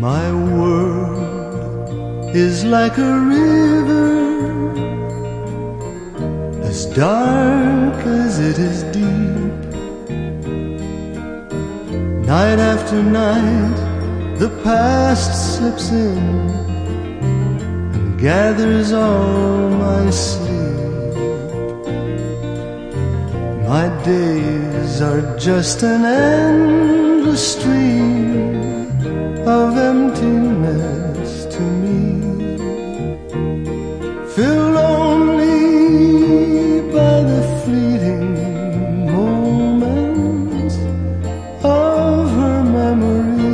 My world is like a river, as dark as it is deep. Night after night, the past slips in and gathers all my sleep. My days are just an endless stream of emptiness to me, filled only by the fleeting moments of her memory.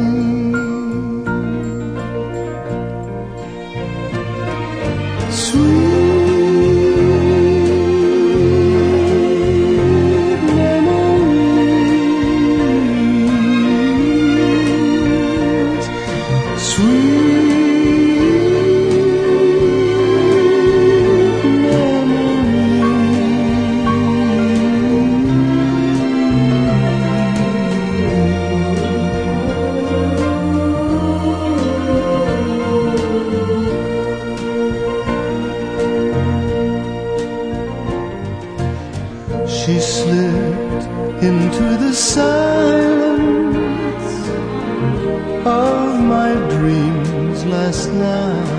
Sweet She slipped into the silence last night,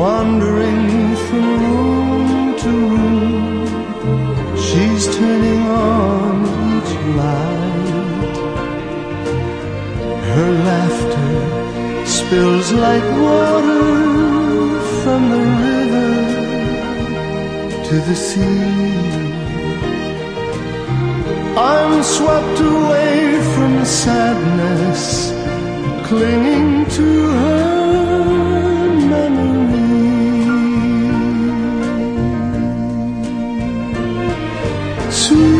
wandering from room to room. She's turning on each light. Her laughter spills like water from the river to the sea. I'm swept away from sadness, clinging to her memory. Sweet